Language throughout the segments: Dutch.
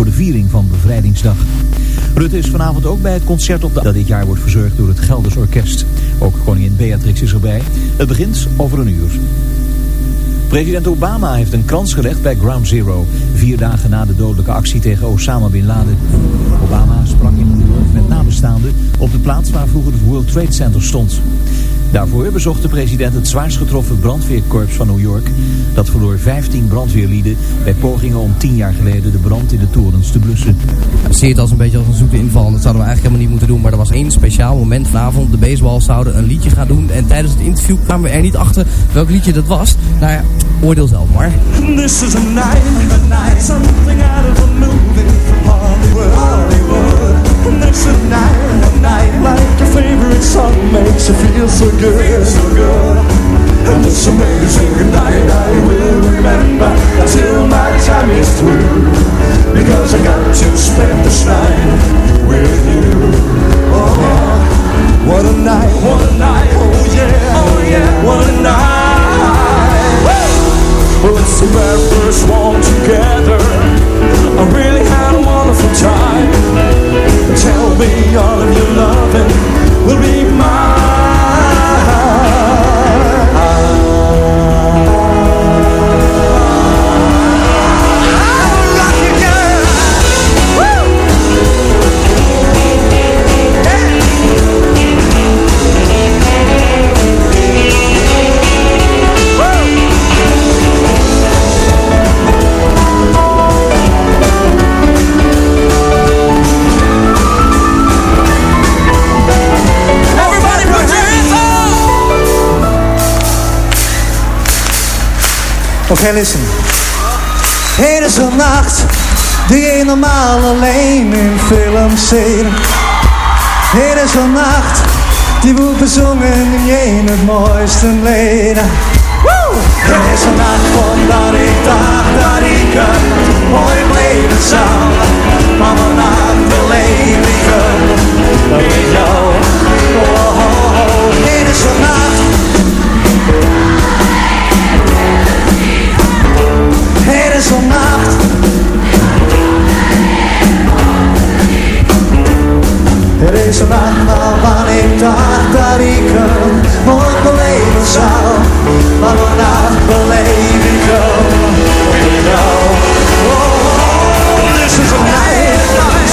voor de viering van Bevrijdingsdag. Rutte is vanavond ook bij het concert op de... dat dit jaar wordt verzorgd door het Gelders Orkest. Ook koningin Beatrix is erbij. Het begint over een uur. President Obama heeft een krans gelegd bij Ground Zero. Vier dagen na de dodelijke actie tegen Osama Bin Laden. Obama sprak in New York met nabestaanden op de plaats waar vroeger het World Trade Center stond. Daarvoor bezocht de president het zwaarst getroffen brandweerkorps van New York. Dat verloor 15 brandweerlieden bij pogingen om 10 jaar geleden de brand in de torens te blussen. Ja, zie je het als een beetje als een zoete inval. Dat zouden we eigenlijk helemaal niet moeten doen. Maar er was één speciaal moment vanavond. De baseballs zouden een liedje gaan doen. En tijdens het interview kwamen we er niet achter welk liedje dat was. Nou ja, oordeel zelf maar. This is a night, a night, something out of a movie from Hollywood. Hollywood. Is a night, a night, like your favorite song makes you feel so good, so good. And this amazing night I will remember till my time is through. Because I got to spend this night with you. Oh, what a night, what a night, oh yeah, oh yeah, what a night. Well, it's the very first one together. I really wonderful time. Tell me all of your loving will be Everybody Okay, listen. Het is een nacht die je normaal alleen in films ziet. Het is een nacht die wordt bezongen in je het mooiste leden. Het is een nacht omdat ik dacht dat ik het mooi leven zou. Maar vandaag beleef ik. Een nacht waarvan ik dacht dat ik hem beleven zou Maar vandaag beleef ik hem jou Oh, this is a night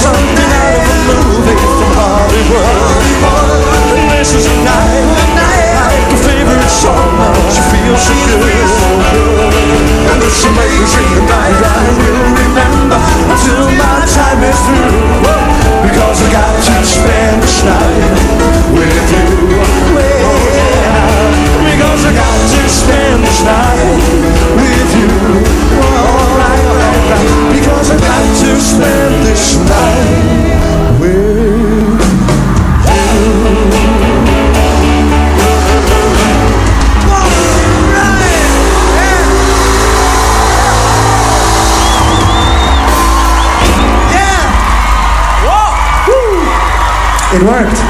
Something out of a movie from Hollywood Oh, this is a night Like your favorite song makes you feel so good And it's amazing night I will remember Until my time is through Because I got spend with you Oh yeah Because I got to spend this night with you. Right Because I got to spend this night It worked.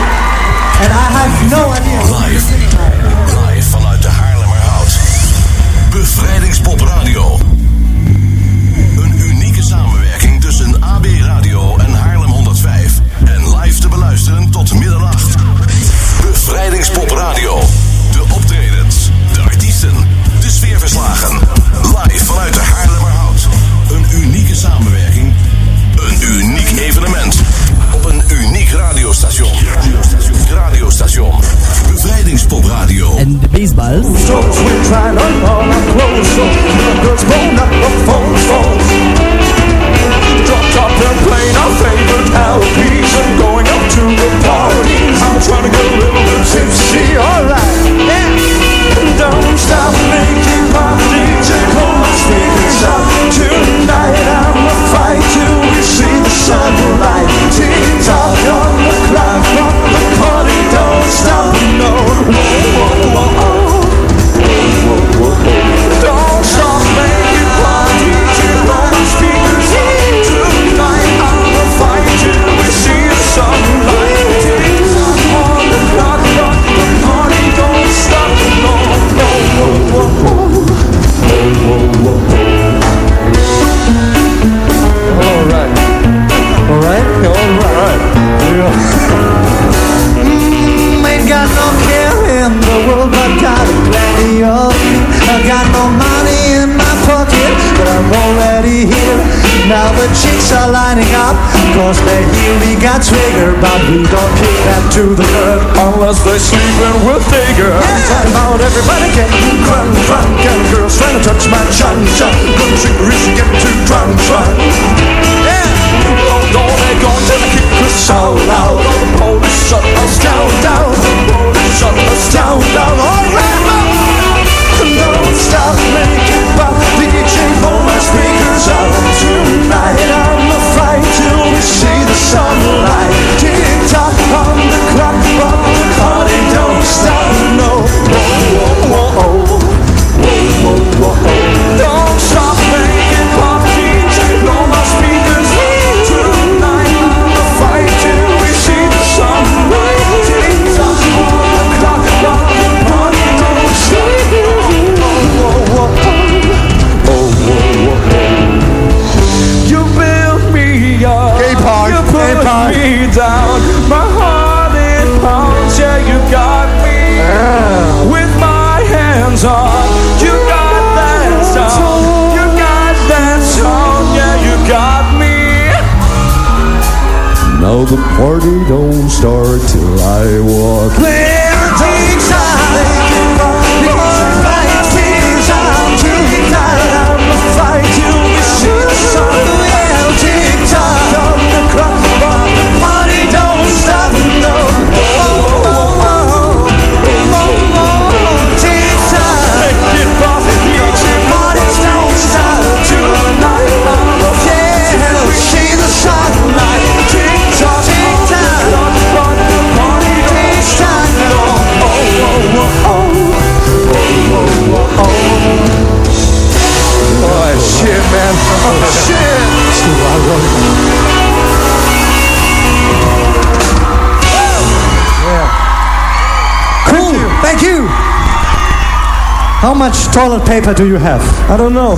Much toilet paper do you have? I don't know.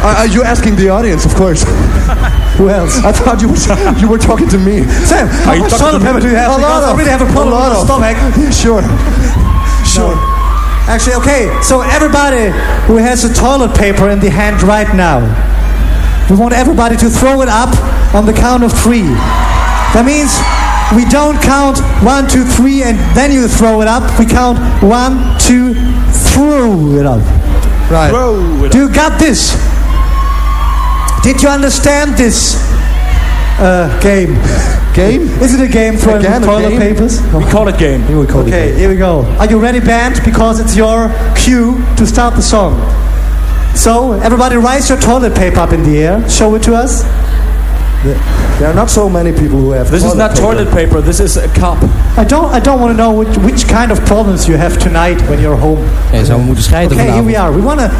Uh, are you asking the audience, of course? Who else? I thought you were, you were talking to me. Sam, how much toilet paper do you have? A lot I really have a problem a lot with stomach. Sure. Sure. Actually, okay, so everybody who has a toilet paper in the hand right now, we want everybody to throw it up on the count of three. That means we don't count one, two, three, and then you throw it up. We count one, two, throw it up. Right. Do you got this? Did you understand this uh, game? Game? Is it a game throwing Again, toilet game? papers? We call it game. We call Okay, here we go. Are you ready, band? Because it's your cue to start the song. So, everybody rise your toilet paper up in the air. Show it to us. There are not so many people who have. This is not paper. toilet paper. This is a cup. I don't, I don't want to know which, which kind of problems you have tonight when you're home. Ja, zouden we moeten scheiden Okay, here we are. We wanna,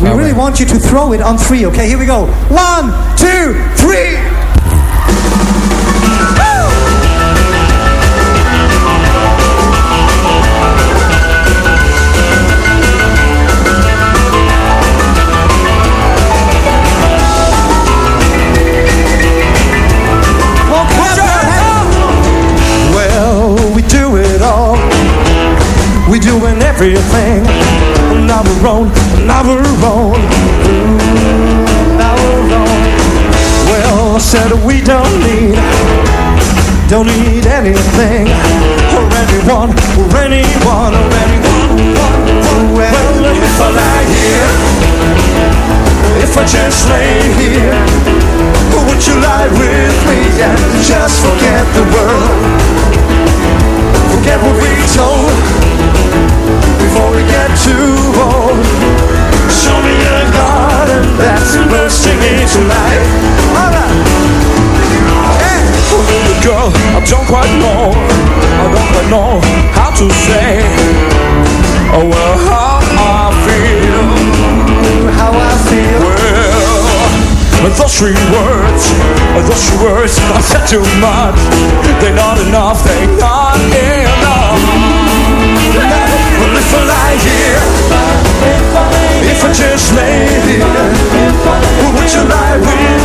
we really want you to throw it on three. Okay, here we go. One, two, three. It all. We doing everything on our own, on our own. Ooh, our own. Well, I said we don't need, don't need anything or anyone or anyone or anyone. Well, if I lie here, if I just lay here, would you lie with me and just forget the world? Forget what we told before we get too old. Show me a garden that's bursting into life. Alright. Hey. Little girl, I don't quite know, I don't quite know how to say, oh well, how I feel. How I feel. Well, those three words, those three words, I said too much. They're not enough, they're would you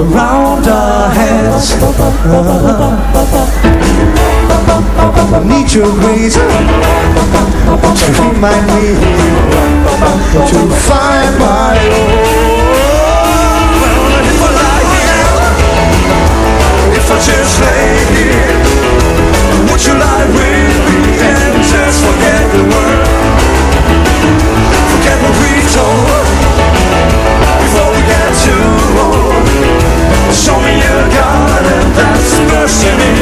around our heads. Need your grace to remind me to find my own. If I if I just lay here, would you lie with listening.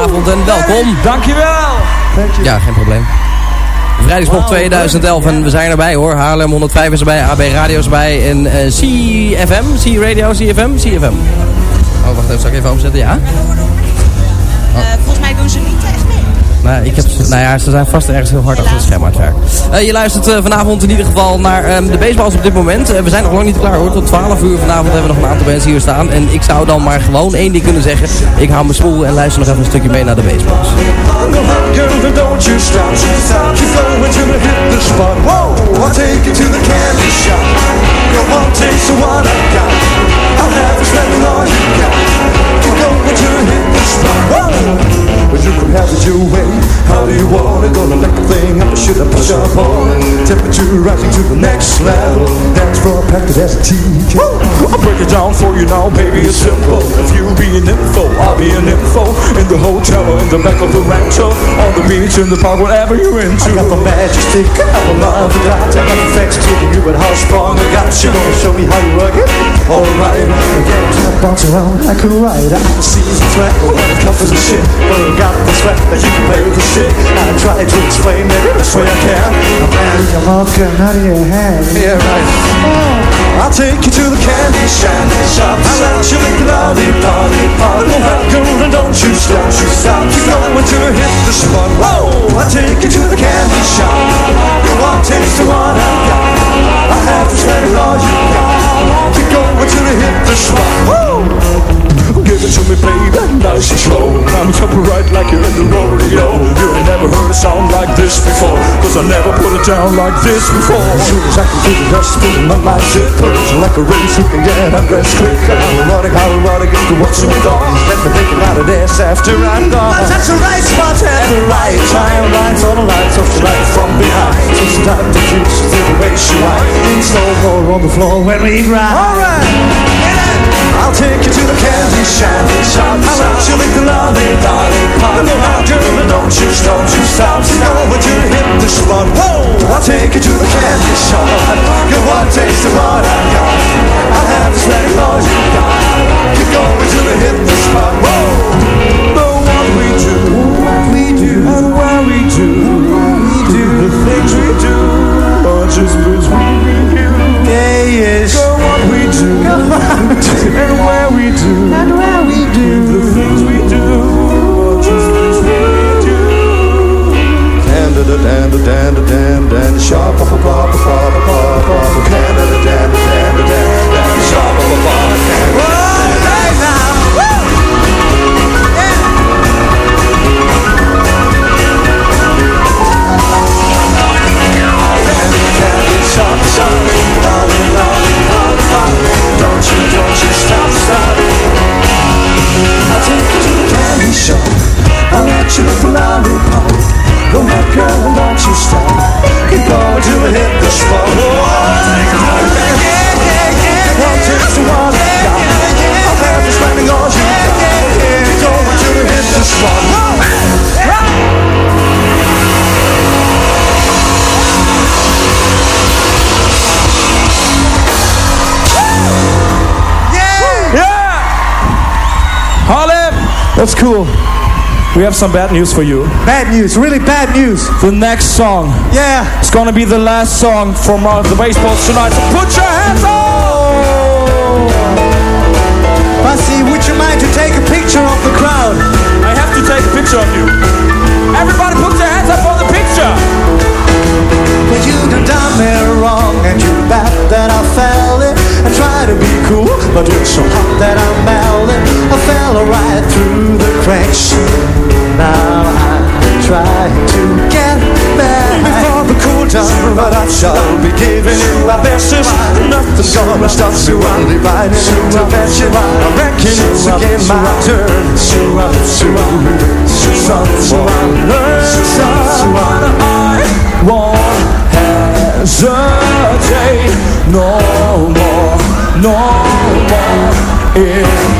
Goedenavond en welkom. Dankjewel! Ja, geen probleem. Vrijdagspop 2011 en we zijn erbij hoor. Haarlem 105 is erbij, AB Radio is erbij en uh, CFM, C-Radio, CFM, CFM. Oh, wacht even, zal ik even overzetten? Ja? Ik heb, nou ja, ze zijn vast ergens heel hard achter het scherm aan het werk. Uh, je luistert uh, vanavond in ieder geval naar um, de baseballs op dit moment. Uh, we zijn nog lang niet klaar hoor. Tot 12 uur vanavond hebben we nog een aantal mensen hier staan. En ik zou dan maar gewoon één ding kunnen zeggen. Ik hou mijn smoel en luister nog even een stukje mee naar de baseballs. Got. I'll. You can have it your way. How do you want it? Gonna lick the thing up, should I push up on it? Temperature rising to the next level. That's for a practice as a teacher. I'll break it down for you now, baby. It's simple. If you be an info, I'll be an info. In the hotel or in the back of the rancho, on the beach, in the park, whatever you're into. I got the magic stick, I have a love the dot. I got the facts to you, but how strong I got you. Gonna show me how you work it. Alright, get to bounce around like a ride. I can see the threat when it comes to shit. But I got the sweat that you can play with the shit. I try to explain it the best way I can. I'm out of your mouth, getting out of your hand. Yeah, right. Oh, I'll take you to the candy shop. shop. I'll let you lick the lollipop. lollipop. Girl, and don't you stop. You stop. You know when to hit the spot. Whoa, I'll take you to the candy shop. You want taste the one I got. I have to spend all you got. You're going to hit the spot. Whoa. It to me, baby, nice and slow. I'm jumping right like you're in the rodeo. You ain't never heard a sound like this before. Cause I never put it down like this before. As soon as I can do the dust, putting my mind. It's like a race who can get undressed quick How erotic, how erotic is the what's you thought Let me take it. Of this after I'm gone That's the right spot. At the right time Lights on the lights off the light from behind. It's time to through the way she whine In slow-mo on the floor when we grind. Alright, I'll take you to the candy shop. I'll let you have some bad news for you. Bad news, really bad news. The next song Yeah. It's gonna be the last song from uh, the baseballs tonight. So put your hands up! Bussy, would you mind to take a picture of the crowd? I have to take a picture of you. Everybody put their hands up for the picture! But you done done shall be giving you my best. Nothing's gonna stop me while dividing intervention. I reckon it's again my turn. Someone learn someone I won't hesitate no more, no more. It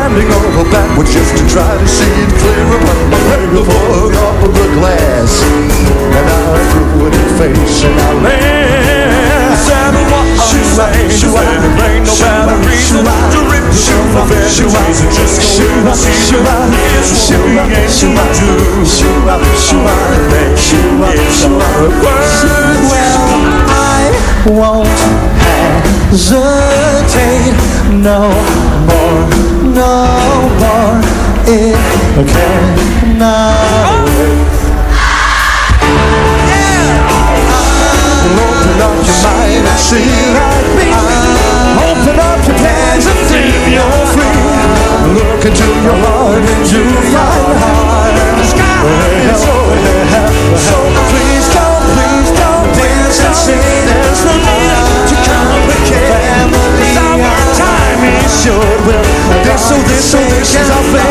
bending over backwards just to try to see it clearer But my finger broke off of the glass. And I threw it in face and I laughed Said what I'm saying? is that there ain't no better reason To rip the roof off every reason Just go in and see the Here's what we ain't to do. It's a word Well, I won't hesitate no more, no more. It cannot wait. This, so this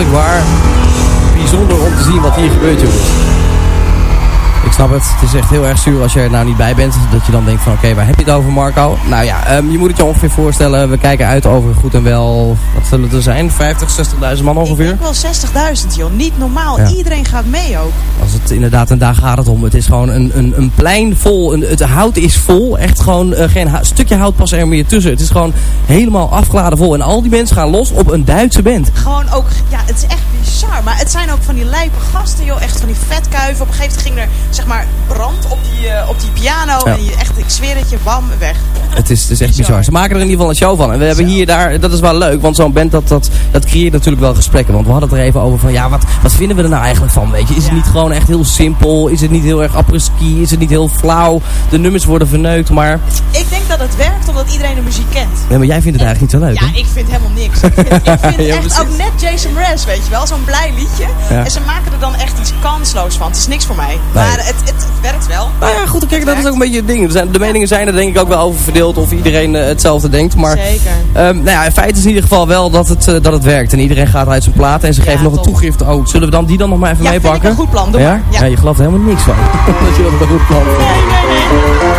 werkelijk waar bijzonder om te zien wat hier gebeurt, jongens. Ik snap het. Het is echt heel erg zuur als je er nou niet bij bent. Dat je dan denkt van oké, waar heb je het over Marco? Nou ja, ehm, je moet het je ongeveer voorstellen. We kijken uit over goed en wel, wat zullen het er zijn? 50, 60.000 man ongeveer? wel 60.000 joh. Niet normaal. Ja. Iedereen gaat mee ook. Als het inderdaad, en daar gaat het om. Het is gewoon een, een, een plein vol. Een, het hout is vol. Echt gewoon eh, geen stukje hout past er meer tussen. Het is gewoon helemaal afgeladen vol. En al die mensen gaan los op een Duitse band. Gewoon ook, het is echt bizar. Maar het zijn ook van die lijpe gasten, joh. Echt van die vetkuiven. Op een gegeven moment ging er, zeg maar, brand op die, eh, op die piano. Ja. En je, echt, ik zweer het je, bam, weg. Het is, het is echt Bizar. bizar. Ze maken er in ieder geval een show van. En we hebben hier daar, dat is wel leuk, want zo'n band dat, dat, dat creëert natuurlijk wel gesprekken. Want we hadden het er even over van, ja, wat, wat vinden we er nou eigenlijk van, weet je? Is het niet gewoon echt heel simpel? Is het niet heel erg apres-ski? Is het niet heel flauw? De nummers worden verneukt, maar... Ik denk dat het werkt omdat iedereen de muziek kent. Nee, maar jij vindt het eigenlijk niet zo leuk, Ja, hè? ik vind helemaal niks. Ik vind, ik vind Ja, echt precies. ook net Jason Mraz, weet je wel. Zo'n blij liedje. Ja. En ze maken er dan echt iets kansloos van. Het is niks voor mij. Maar het, het, het werkt wel. Nou ja, goed, kijk, dat is ook een beetje het ding. Er zijn, de meningen zijn er denk ik ook wel over verdeeld of iedereen eh, hetzelfde denkt. Maar Zeker. ehm, nou ja, in feite is in ieder geval wel dat het, eh, dat het werkt. En iedereen gaat uit zijn platen en ze Ja, geven nog een toegift. Oh, zullen we dan die dan nog maar even Ja, vind ik meepakken? een goed plan. Doe ja? maar. Ja. Ja, je gelooft helemaal niks van. dat je dat een goed plan. Nee, nee, nee.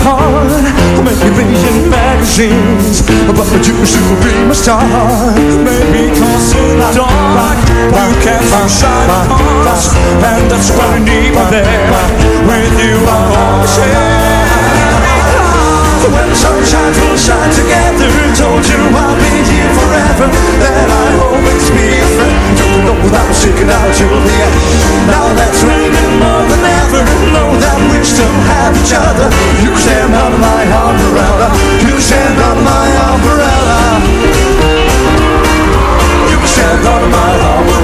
Apart. Maybe be in magazines, but you should be my star. Maybe cause in the dark You can find shine hearts And that's what I need me there With you I'm gonna share When the sun shines, we'll shine together. Told you I'll be here forever. That I'll always be know that I'm sticking out till the end. Now that's raining more than ever. Know that we still have each other. You can stand under my umbrella. You can stand under my umbrella. You can stand under my umbrella.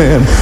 You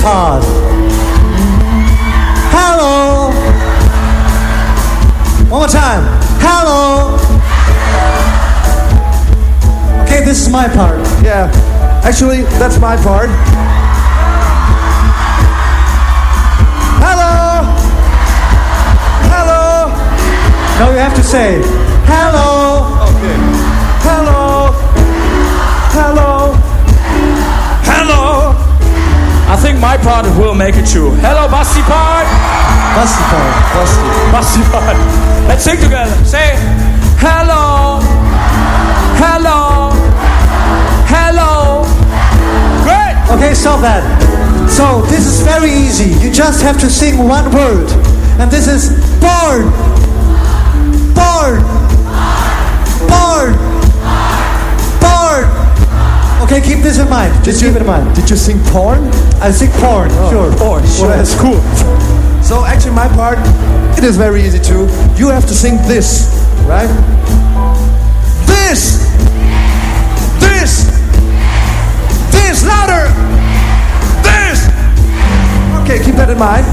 card. Hello. One more time. Hello. Okay, this is my part. Yeah. Actually, that's my part. Pikachu. Hello, Basti Park. Basti Park. Basti. Basti Let's sing together. Say, hello, hello, hello. Great. Okay, stop that. So this is very easy. You just have to sing one word, and this is born. Born. keep this in mind. Just did keep you, it in mind. Did you sing porn? I sing porn. Oh. Sure. Porn. Sure. Well, that's cool. So actually, my part it is very easy too. You have to sing this, right? This. This. This louder. This. Okay, keep that in mind.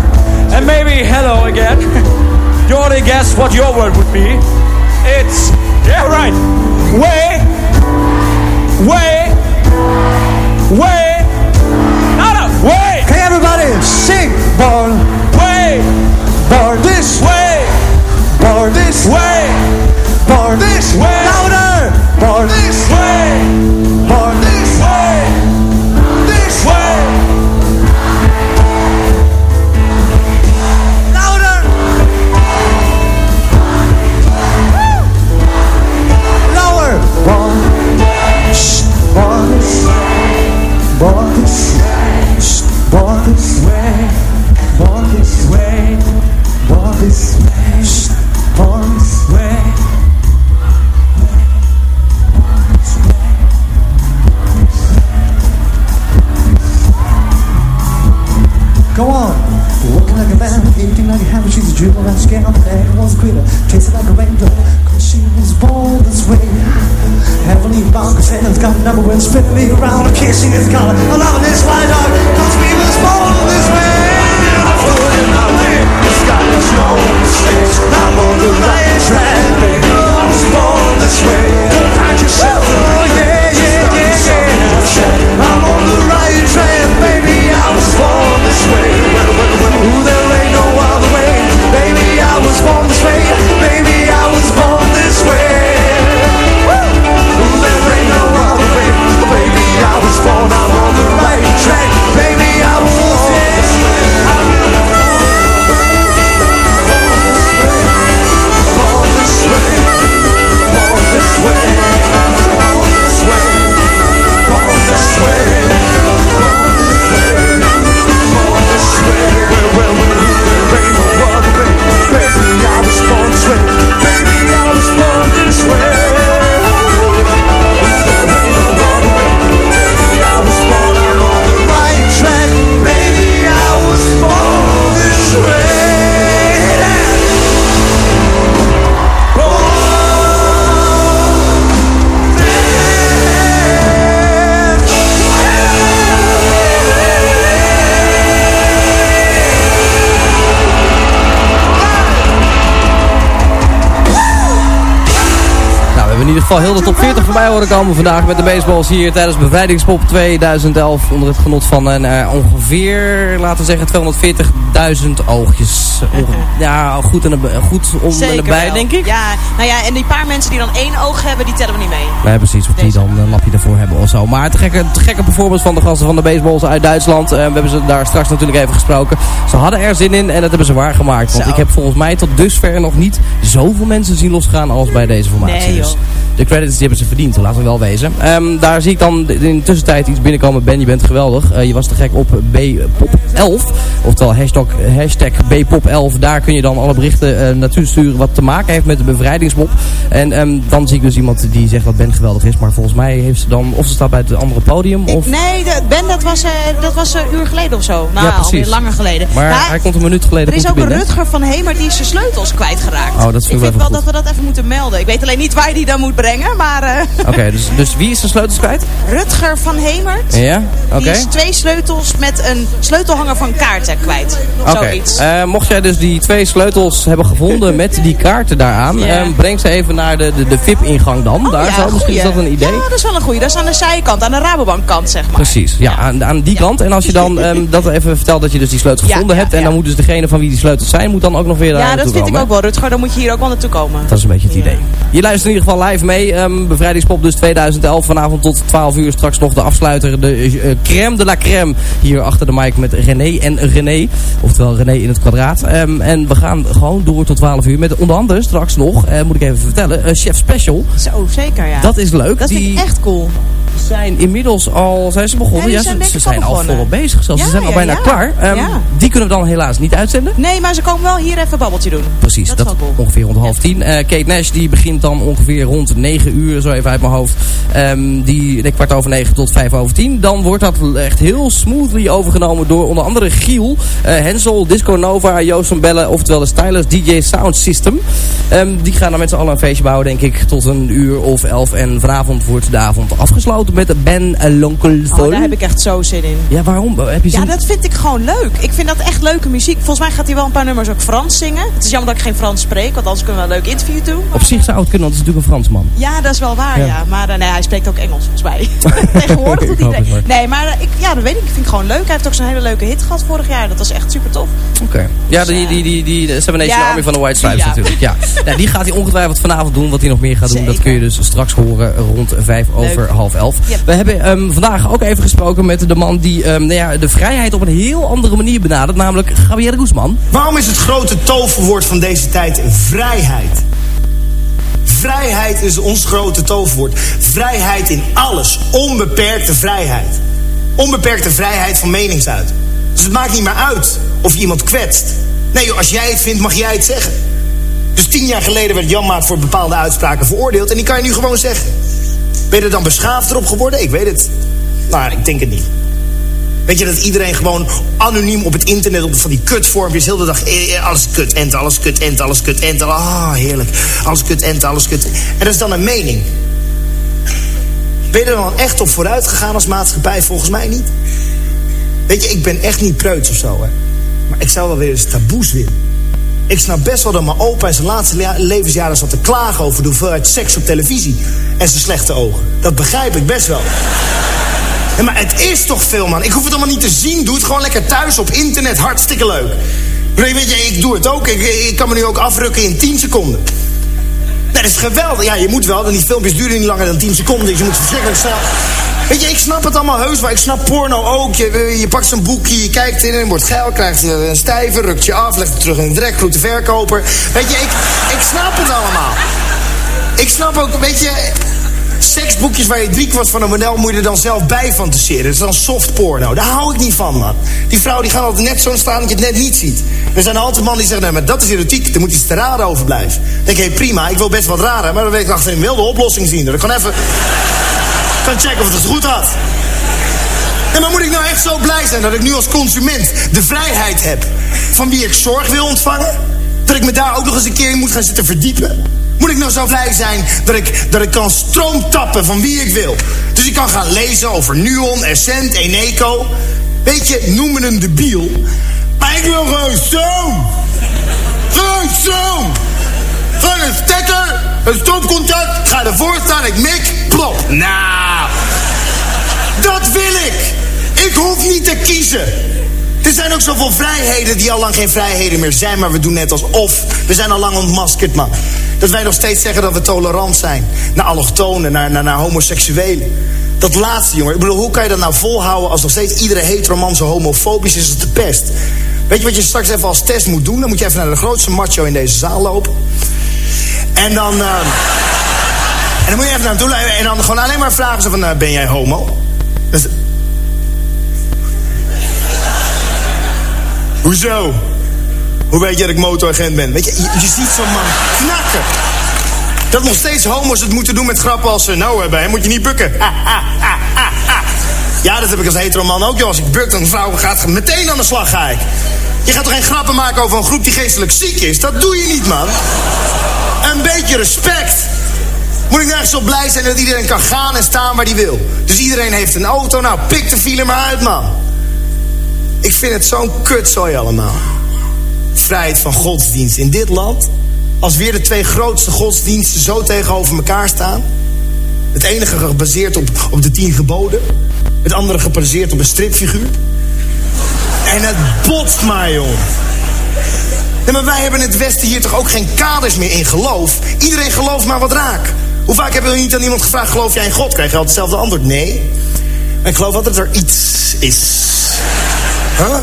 And maybe hello again. you already guess what your word would be. It's yeah, right. Way. Way way, louder, way, Okay, everybody, sing. Born, way, born this way. Born this way. Born this Way. Louder. Born this way, like hammer. She's a jewel and skin on the neck. Was a quitter, tasted like a rainbow. Cause she was born this way. Heavily bound, cause Satan's got a number when spinning me around. Kissing his collar, allowing this white dog. Cause we was born this way. Own. I'm on the right track, baby. I was born this way. Geval heel de top 40 voorbij horen komen vandaag met de baseballs hier tijdens Bevrijdingspop 2011. Onder het genot van een, eh, ongeveer, laten we zeggen, 240.000 oogjes. Onge- ja, goed, en goed om en erbij, denk ik. Ja, nou ja, en die paar mensen die dan één oog hebben, die tellen we niet mee. Nee, precies. Of die dan een lapje ervoor hebben of zo. Maar het gekke, het gekke performance van de gasten van de baseballs uit Duitsland. eh, we hebben ze daar straks natuurlijk even gesproken. Ze hadden er zin in en dat hebben ze waargemaakt. Want Zo. ik heb volgens mij tot dusver nog niet zoveel mensen zien losgaan als bij deze formatie. Nee, dus joh. De credits die hebben ze verdiend, laten we wel wezen. Ehm, daar zie ik dan in de tussentijd iets binnenkomen. Ben, je bent geweldig. Eh, je was te gek op BPOP11. Oftewel hashtag, hashtag BPOP11. Daar kun je dan alle berichten eh, naartoe sturen wat te maken heeft met de bevrijdingspop. En ehm, dan zie ik dus iemand die zegt dat Ben geweldig is. Maar volgens mij heeft ze dan, of ze staat bij het andere podium. Of, nee, de, Ben, dat was, eh, dat was een uur geleden of zo. Nou, Ja, precies. alweer langer geleden. maar Nou, hij komt een minuut geleden er is ook een. Rutger van Hemer die zijn sleutels kwijtgeraakt. Oh, dat vind ik wel vind wel dat we dat even moeten melden. Ik weet alleen niet waar hij die dan moet brengen, maar eh, Oké, dus, dus wie is de sleutels kwijt? Rutger van Hemert. Ja, oké. Die is twee sleutels met een sleutelhanger van kaarten kwijt. Oké, eh, mocht jij dus die twee sleutels hebben gevonden met die kaarten daaraan, Ja. eh, breng ze even naar de, de, de VIP-ingang dan. Oh, Daar ja, zo, misschien is dat een idee. Ja, dat is wel een goeie. Dat is aan de zijkant, aan de Rabobank-kant, zeg maar. Precies, ja, aan, aan die kant. En als je dan ehm, dat even vertelt dat je dus die sleutels gevonden hebt. En dan moet dus degene van wie die sleutels zijn, moet dan ook nog weer daar Ja, dat vind ik ook wel, Rutger. Dan moet je hier ook wel naartoe komen. Dat is een beetje het idee. Je luistert in ieder geval live mee. Ehm, Bevrijdingspop dus 2011. Vanavond tot 12 uur. Straks nog de afsluiter. De eh, crème de la crème. Hier achter de mic met René en René. Oftewel René in het kwadraat. Ehm, en we gaan gewoon door tot 12 uur. Met onder andere straks nog, eh, moet ik even vertellen, Chef Special. Zo, zeker ja. Dat is leuk. dat die, vind ik echt cool. Zijn inmiddels al, zijn ze begonnen? Ja, ze, zijn al al volop bezig zelfs. ze zijn al bijna klaar. Ehm. Die kunnen we dan helaas niet uitzenden. Nee, maar ze komen wel hier even een babbeltje doen. Precies, Dat cool. ongeveer rond half tien. Eh, Kate Nash die begint dan ongeveer rond 9 uur, zo even uit mijn hoofd. Ehm, die de kwart over 9 tot 5 over 10. Dan wordt dat echt heel smoothly overgenomen door onder andere Giel, eh, Hensel, Disco Nova, Joost van Bellen, oftewel de Stylus DJ Sound System. Ehm, die gaan dan met z'n allen een feestje bouwen, denk ik, tot een uur of elf. En vanavond wordt de avond afgesloten met Ben Lonkel Oh, daar heb ik echt zo zin in. Ja, waarom? Heb je zin? Ja, dat vind ik gewoon leuk. Ik vind dat echt leuke muziek. Volgens mij gaat hij wel een paar nummers ook Frans zingen. Het is jammer dat ik geen Frans spreek, want anders kunnen we een leuk interview doen. Op zich zou het kunnen, want het is natuurlijk een Fransman. Ja, dat is wel waar, Ja. ja. Maar eh, nee, hij spreekt ook Engels, volgens mij. Tegenwoordig doet. Nee, maar eh, ik, ja, dat weet ik. Ik vind het gewoon leuk. Hij heeft ook zo'n hele leuke hit gehad vorig jaar. Dat was echt super tof. Oké. Ja, die, die, die, die de Seven Nation Ja. Army van de White Stripes Ja. natuurlijk. Ja. ja, die gaat hij ongetwijfeld vanavond doen. Wat hij nog meer gaat doen, dat kun je dus straks horen rond vijf over half elf. Yep. We hebben ehm, vandaag ook even gesproken met de man die ehm, nou ja, de vrijheid op een heel andere manier benadert. Namelijk Javier Guzman. Waarom is het grote toverwoord van deze tijd vrijheid? Vrijheid is ons grote toverwoord. Vrijheid in alles. Onbeperkte vrijheid. Onbeperkte vrijheid van meningsuiting. Dus het maakt niet meer uit of je iemand kwetst. Nee, joh, als jij het vindt, mag jij het zeggen. Dus tien jaar geleden werd Jan Maat voor bepaalde uitspraken veroordeeld. En die kan je nu gewoon zeggen. Ben je er dan beschaafd erop geworden? Ik weet het. Nou, ik denk het niet. Weet je dat iedereen gewoon anoniem op het internet op van die kutvormpjes heel de dag eh, alles kut ent, alles kut ent, alles kut ent, ah heerlijk, alles kut ent, alles kut. En dat is dan een mening. Ben je er dan echt op vooruit gegaan als maatschappij? Volgens mij niet. Weet je, ik ben echt niet preuts of zo, hè. Maar ik zou wel weer eens taboes willen. Ik snap best wel dat mijn opa in zijn laatste le- levensjaren zat te klagen over de hoeveelheid seks op televisie. En zijn slechte ogen. Dat begrijp ik best wel. Ja, maar het is toch veel, man. Ik hoef het allemaal niet te zien. Doe het gewoon lekker thuis op internet. Hartstikke leuk. Weet je, ik doe het ook. Ik, kan me nu ook afrukken in 10 seconden. Nee, dat is geweldig. Ja, je moet wel. Want die filmpjes duren niet langer dan 10 seconden. Dus je moet verschrikkelijk snel. Weet je, ik snap het allemaal heus wel. Ik snap porno ook. Je, je pakt zo'n boekje, je kijkt erin, wordt geil, krijgt je een stijver, rukt je af, legt het terug in de drek, groet de verkoper. Weet je, ik, ik snap het allemaal. Ik snap ook, weet je, seksboekjes waar je driekwart van een model moet je er dan zelf bij fantaseren. Dat is dan soft porno. Daar hou ik niet van, man. Die vrouwen die gaan altijd net zo staan dat je het net niet ziet. Er zijn altijd mannen die zeggen, nee, maar dat is erotiek. Er moet iets te raar overblijven. Dan denk ik, hey, prima, ik wil best wat raar, maar dan wil ik achter een wilde oplossing zien. Dat gewoon even kan checken of het goed gaat. En maar moet ik nou echt zo blij zijn dat ik nu als consument de vrijheid heb van wie ik zorg wil ontvangen? Dat ik me daar ook nog eens een keer in moet gaan zitten verdiepen? Moet ik nou zo blij zijn dat ik, dat ik kan stroomtappen van wie ik wil? Dus ik kan gaan lezen over Nuon, Essent, Eneco. Weet je, noem me een debiel. Maar ik wil gewoon zo'n. Gewoon zo'n. Gewoon een stekker, een stopcontact, ga ervoor staan, ik mik, plop. Nou, wil ik. Ik hoef niet te kiezen. Er zijn ook zoveel vrijheden die al lang geen vrijheden meer zijn, maar we doen net alsof. We zijn al lang ontmaskerd, man. Dat wij nog steeds zeggen dat we tolerant zijn. Naar allochtonen, naar, naar, naar homoseksuelen. Dat laatste, jongen. Ik bedoel, hoe kan je dat nou volhouden als nog steeds iedere heteroman zo homofobisch is als de pest? Weet je wat je straks even als test moet doen? Dan moet je even naar de grootste macho in deze zaal lopen. En dan... ehm, en dan moet je even naar hem toe lopen en dan gewoon alleen maar vragen ze van... eh, ben jij homo? Hoezo? Hoe weet je dat ik motoragent ben? Weet je, je, ziet zo'n man knakken. Dat nog steeds homo's het moeten doen met grappen als... eh, nou, bij hem moet je niet bukken. Ja, dat heb ik als hetero man ook. Joh. Als ik buk, dan vrouw gaat meteen aan de slag, ga ik. Je gaat toch geen grappen maken over een groep die geestelijk ziek is? Dat doe je niet, man. Een beetje respect. Moet ik nergens zo blij zijn dat iedereen kan gaan en staan waar hij wil. Dus iedereen heeft een auto. Nou, pik de file maar uit, man. Ik vind het zo'n kutzooi allemaal. Vrijheid van godsdienst in dit land. Als weer de twee grootste godsdiensten zo tegenover elkaar staan. Het enige gebaseerd op, op de tien geboden. Het andere gebaseerd op een stripfiguur. En het botst maar, joh. Nee, maar wij hebben in het Westen hier toch ook geen kaders meer in geloof? Iedereen gelooft maar wat raak. Hoe vaak hebben we niet aan iemand gevraagd, geloof jij in God? Krijg je altijd hetzelfde antwoord, nee. Maar ik geloof altijd dat er iets is. Huh?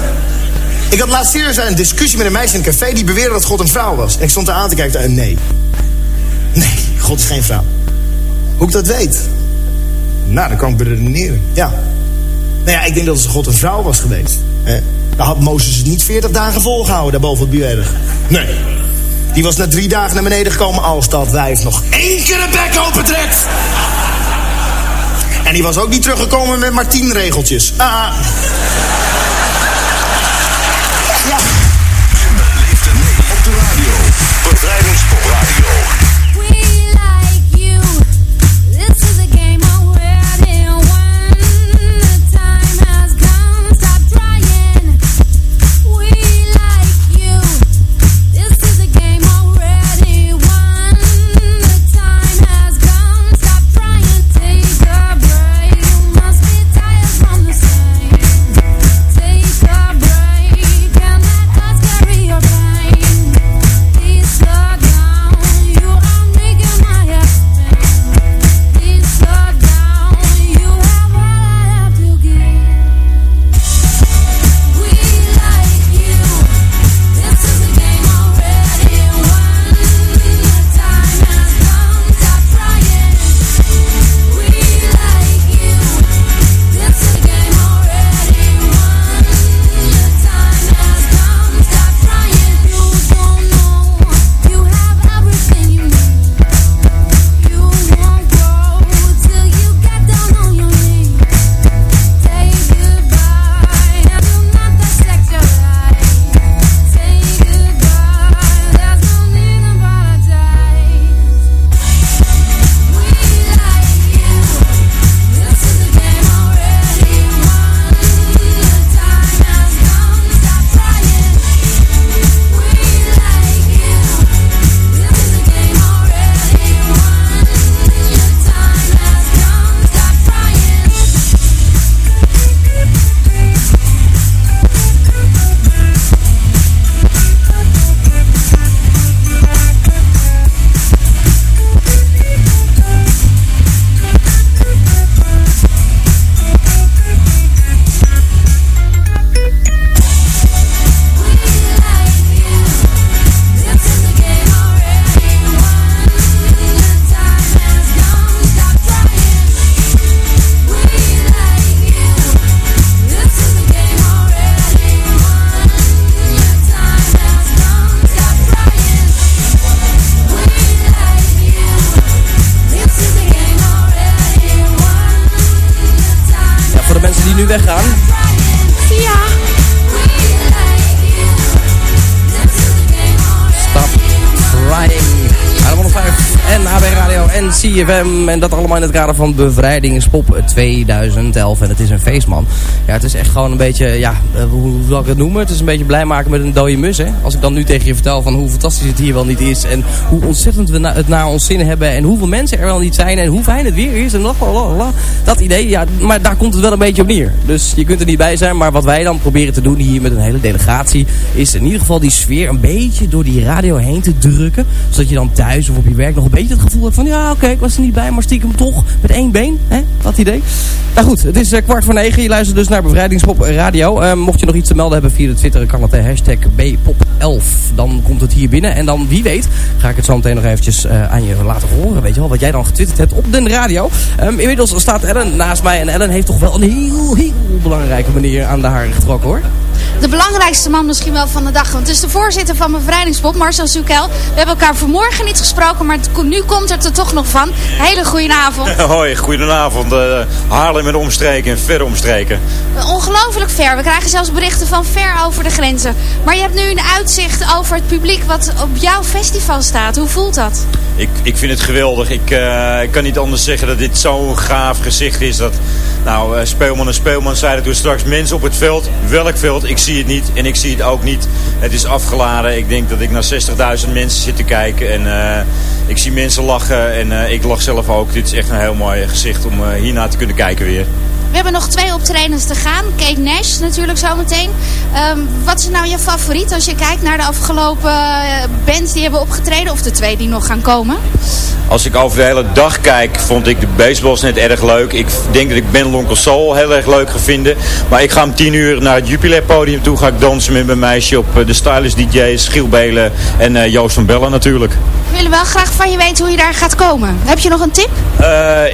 Ik had laatst serieus een discussie met een meisje in een café... die beweerde dat God een vrouw was. En ik stond daar aan te kijken en nee. Nee, God is geen vrouw. Hoe ik dat weet? Nou, dan kan ik beredeneren. Ja. Nou ja, ik denk dat het God een vrouw was geweest. Hè? Dan had Mozes het niet 40 dagen volgehouden daar boven op die berg. Nee. Die was na drie dagen naar beneden gekomen als dat wijf nog één keer een bek open trekt. En die was ook niet teruggekomen met maar tien regeltjes. Ah. En dat allemaal in het kader van Bevrijdingspop 2011. En het is een feestman. Ja, het is echt gewoon een beetje, ja, eh, hoe, zal ik het noemen? Het is een beetje blij maken met een dode mus, hè? Als ik dan nu tegen je vertel van hoe fantastisch het hier wel niet is. En hoe ontzettend we het naar ons zin hebben. En hoeveel mensen er wel niet zijn. En hoe fijn het weer is. En lalalala. Dat idee, ja, maar daar komt het wel een beetje op neer. Dus je kunt er niet bij zijn. Maar wat wij dan proberen te doen hier met een hele delegatie. Is in ieder geval die sfeer een beetje door die radio heen te drukken. Zodat je dan thuis of op je werk nog een beetje het gevoel hebt van... Ja, oké, was er niet bij, maar stiekem toch met één been. Hè? Dat idee. Nou goed, het is eh, kwart voor negen. Je luistert dus naar Bevrijdingspop Radio. Eh, mocht je nog iets te melden hebben via de Twitter, kan het de hashtag BPOP11. Dan komt het hier binnen. En dan, wie weet, ga ik het zo meteen nog eventjes eh, aan je laten horen. Weet je wel, wat jij dan getwitterd hebt op de radio. Ehm, inmiddels staat Ellen naast mij. En Ellen heeft toch wel een heel, heel belangrijke manier aan de haren getrokken hoor. De belangrijkste man misschien wel van de dag. Want het is de voorzitter van Bevrijdingspop, Marcel Sukel. We hebben elkaar vanmorgen niet gesproken, maar het- nu komt het er toch nog van. Hele goede avond. Hoi, goedenavond. Uh, Haarlem en omstreken en verder omstreken. Ongelooflijk ver. We krijgen zelfs berichten van ver over de grenzen. Maar je hebt nu een uitzicht over het publiek wat op jouw festival staat. Hoe voelt dat? Ik, ik vind het geweldig. Ik, eh, ik kan niet anders zeggen dat dit zo'n gaaf gezicht is. Dat, nou, eh, Speelman en Speelman zeiden toen straks mensen op het veld. Welk veld? Ik zie het niet en ik zie het ook niet. Het is afgeladen. Ik denk dat ik naar 60.000 mensen zit te kijken. En eh, ik zie mensen lachen en eh, ik lach zelf ook. Dit is echt een heel mooi gezicht om eh, hiernaar te kunnen kijken weer. We hebben nog twee optredens te gaan. Kate Nash natuurlijk zometeen. Ehm wat is nou je favoriet als je kijkt naar de afgelopen eh, bands die hebben opgetreden? Of de twee die nog gaan komen? Als ik over de hele dag kijk, vond ik de baseballs net erg leuk. Ik denk dat ik Ben Lonkel Soul heel erg leuk ga vinden. Maar ik ga om 10 uur naar het Jupiler podium toe. Ga ik dansen met mijn meisje op eh, de stylist DJ's, Giel Belen en eh, Joost van Bellen natuurlijk. We willen wel graag van je weten hoe je daar gaat komen. Heb je nog een tip?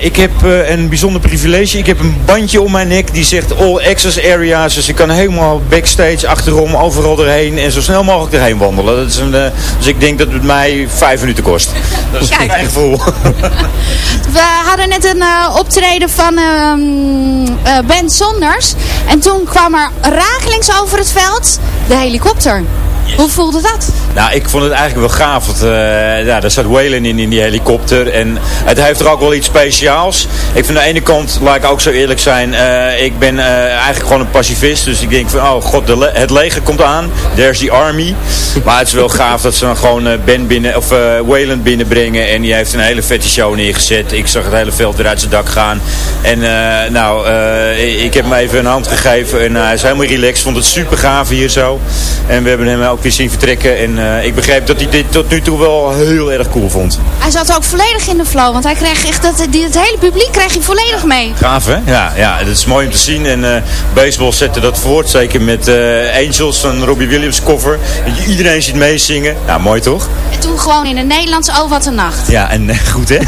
Ik heb een bijzonder privilege. Ik heb een bandje om mijn nek die zegt all access areas. Dus ik kan helemaal backstage, achterom, overal erheen en zo snel mogelijk erheen wandelen. Dat is een, eh, dus ik denk dat het mij vijf minuten kost. Dat is Kijk. mijn gevoel. We hadden net een eh, optreden van ehm, eh, Ben Sonders. En toen kwam er rakelings over het veld de helikopter. Hoe voelde dat? Nou, ik vond het eigenlijk wel gaaf. Want, eh, ja, daar zat Waylon in, in die helikopter. En het heeft er ook wel iets speciaals. Ik vind aan de ene kant, laat ik ook zo eerlijk zijn, eh, ik ben eh, eigenlijk gewoon een pacifist. Dus ik denk van, oh god, het leger komt aan. There's the army. Maar het is wel gaaf dat ze dan gewoon Ben binnen, of Waylon binnenbrengen. En die heeft een hele vette show neergezet. Ik zag het hele veld weer uit zijn dak gaan. En nou, ik heb hem even een hand gegeven. En hij is helemaal relaxed. Vond het super gaaf hier zo. En we hebben hem ook weer zien vertrekken. En eh, ik begreep dat hij dit tot nu toe wel heel erg cool vond. Hij zat ook volledig in de flow. Want hij kreeg echt dat, die, het hele publiek kreeg hij volledig mee. Gaaf hè? Ja, ja, dat is mooi om te zien. En eh, baseball zette dat voort. Zeker met eh, Angels van Robbie Williams cover. Dat je iedereen ziet meezingen. Nou, mooi toch? En toen gewoon in het Nederlands, oh wat een nacht. Ja, en goed hè?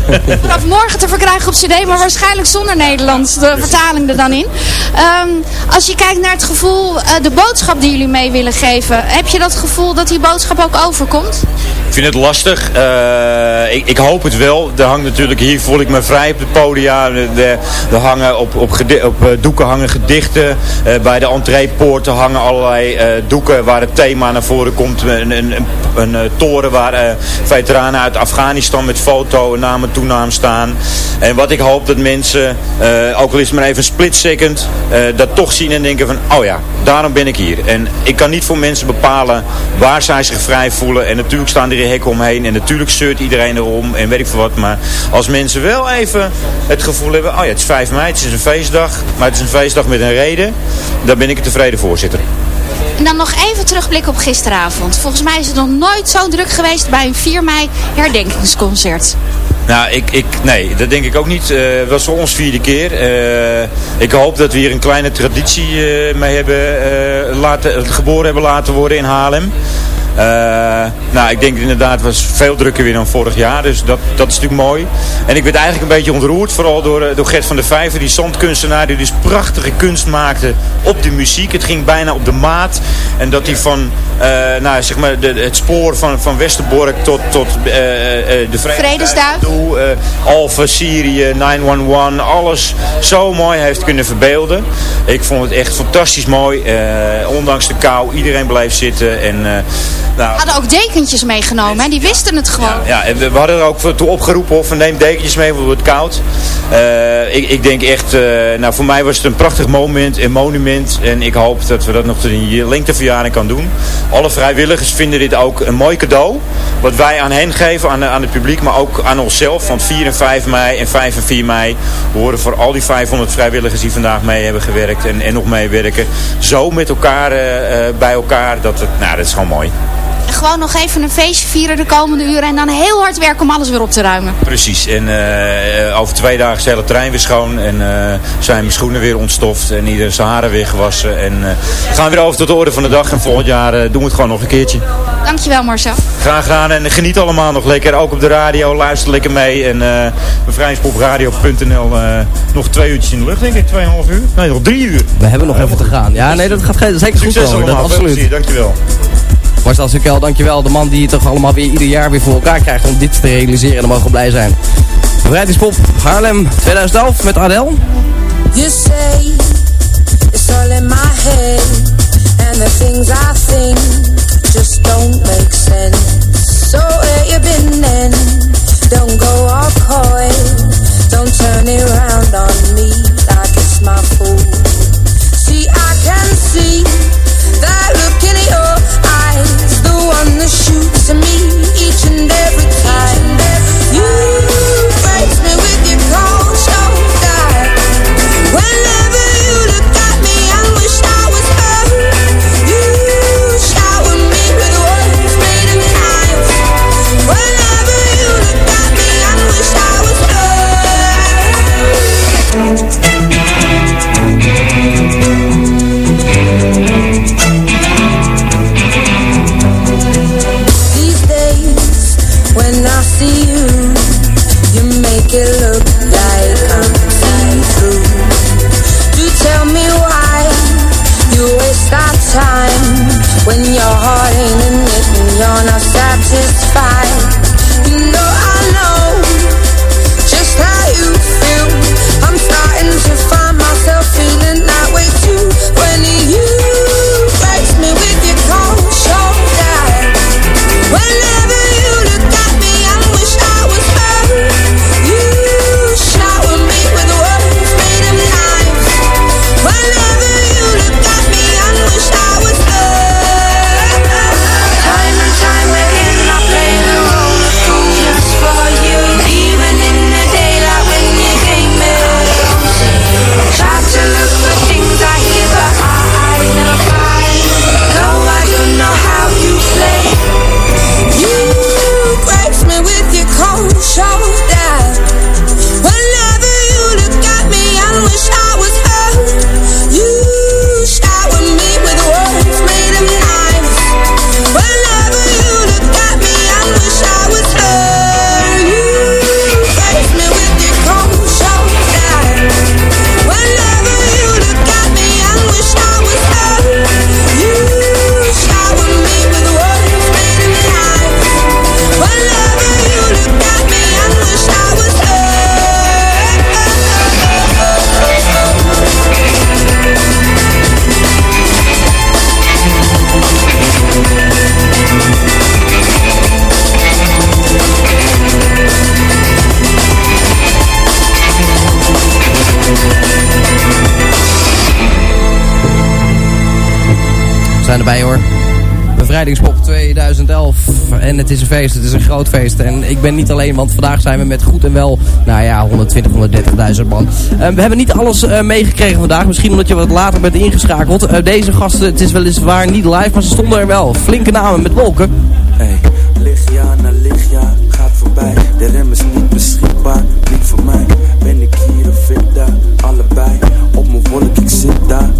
Vanaf morgen te verkrijgen op cd, maar waarschijnlijk zonder Nederlands. De vertaling er dan in. Ehm, als je kijkt naar het gevoel, de boodschap die jullie mee willen geven. Heb je dat gevoel dat die boodschap ook overkomt? Ik vind het lastig. Eh, ik, ik hoop het wel. Er hangt natuurlijk, hier voel ik me vrij op. De, er hangen op, op, op eh, doeken hangen gedichten. Eh, bij de entreepoorten hangen allerlei doeken waar het thema naar voren komt. Een, een, een, toren waar veteranen uit Afghanistan met foto, naam en toenaam staan. En wat ik hoop dat mensen, ook al is het maar even een split second, dat toch zien en denken van, oh ja, daarom ben ik hier. En ik kan niet voor mensen bepalen waar zij zich vrij voelen. En natuurlijk staan er hekken omheen. En natuurlijk zeurt iedereen erom. En weet ik veel wat. Maar als mensen wel even het gevoel hebben. Oh ja, het is 5 mei. Het is een feestdag. Maar het is een feestdag met een reden. Dan ben ik een tevreden voorzitter. En dan nog even terugblikken op gisteravond. Volgens mij is het nog nooit zo druk geweest bij een 4 mei herdenkingsconcert. Nou, ik, ik, nee, dat denk ik ook niet. Eh, Het was voor ons vierde keer. Eh, ik hoop dat we hier een kleine traditie eh, mee hebben laten, geboren hebben laten worden in Haarlem. Eh, nou, ik denk inderdaad, het was veel drukker weer dan vorig jaar. Dus dat, dat is natuurlijk mooi. En ik werd eigenlijk een beetje ontroerd. Vooral door, eh, door Gert van der Vijver, die zandkunstenaar. Die dus prachtige kunst maakte op de muziek. Het ging bijna op de maat. En dat hij van, nou, zeg maar, de, het spoor van, van Westerbork tot, tot eh, eh, de Vredesduif. toe, eh, Alphen, Syrië, 911, alles zo mooi heeft kunnen verbeelden. Ik vond het echt fantastisch mooi. eh, ondanks de kou, iedereen bleef zitten. En, eh, nou, Hadden ook dekentjes meegenomen, hè? die wisten het gewoon. ja, en we, we hadden er ook toe opgeroepen of neem dekentjes mee, want het wordt koud. Eh, ik, ik denk echt, eh, nou voor mij was het een prachtig moment, een monument. En ik hoop dat we dat nog tot in je lengteverjaring kan doen. Alle vrijwilligers vinden dit ook een mooi cadeau. Wat wij aan hen geven, aan, aan het publiek, maar ook aan onszelf. Want 4 en 5 mei en 5 en 4 mei horen voor al die 500 vrijwilligers die vandaag mee hebben gewerkt en, en nog meewerken. Zo met elkaar, eh, eh, bij elkaar, dat, het, nou, dat is gewoon mooi. En gewoon nog even een feestje vieren de komende uren en dan heel hard werken om alles weer op te ruimen. Precies. En eh, over twee dagen is de hele trein weer schoon. En eh, zijn mijn schoenen weer ontstoft. En ieder zijn haren weer gewassen. En eh, gaan we weer over tot de orde van de dag. En volgend jaar eh, doen we het gewoon nog een keertje. Dankjewel Marcel. Graag gedaan. En geniet allemaal nog lekker. Ook op de radio. Luister lekker mee. En uh, bevrijdingspopradio.nl eh, nog twee uurtjes in de lucht denk ik. Tweeënhalf uur. Nee, nog drie uur. We hebben nog even te gaan. Ja, nee, dat gaat ge- zeker goed Succes komen. Dat, absoluut. Dankjewel. Marcel Sukkel, dankjewel. De man die het toch allemaal weer ieder jaar weer voor elkaar krijgt om dit te realiseren. En daar mogen we blij zijn. Bevrijdingspop Haarlem 2011 met Adel. zijn erbij hoor. Bevrijdingspop 2011. En het is een feest, het is een groot feest. En ik ben niet alleen, want vandaag zijn we met goed en wel, nou ja, 120, 130.000 man. Eh, we hebben niet alles eh, meegekregen vandaag, misschien omdat je wat later bent ingeschakeld. Uh, deze gasten, het is weliswaar niet live, maar ze stonden er wel. Flinke namen met wolken. Hey, lichtjaar na gaat voorbij. De rem is niet beschikbaar, niet voor mij. Ben ik hier of ik daar, allebei. Op mijn wolk, ik zit daar.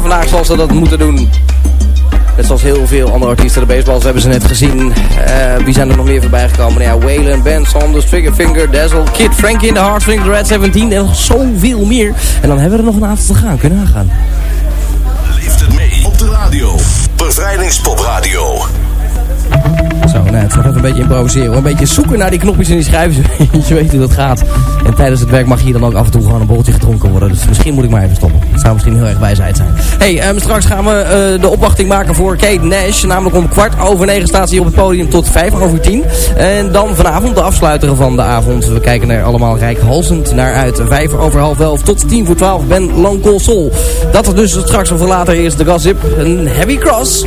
Vandaag zoals ze dat moeten doen. Net zoals heel veel andere artiesten de baseballs hebben ze net gezien. Eh, wie zijn er nog meer voorbij gekomen? Nou ja, Waylon, Ben Sanders, Triggerfinger, Dazzle, Kid, Frankie in the Heartstrings, The Red 17 en nog zoveel meer. En dan hebben we er nog een aantal te gaan. Kunnen we nagaan. Leeft het mee op de radio. Bevrijdingspopradio. Zo, nou, het even een beetje improviseren. Een beetje zoeken naar die knopjes in die schijven. je weet hoe dat gaat. En tijdens het werk mag hier dan ook af en toe gewoon een borreltje gedronken worden. Dus misschien moet ik maar even stoppen. Dat zou misschien heel erg wijsheid zijn. Hey, ehm, straks gaan we eh, de opwachting maken voor Kate Nash. Namelijk om kwart over negen staat hier op het podium tot vijf over tien. En dan vanavond de afsluiter van de avond. We kijken er allemaal rijkhalsend naar uit. Vijf over half elf tot tien voor twaalf. Ben Lancol Sol. Dat is dus straks of later eerst de gossip. Een heavy cross.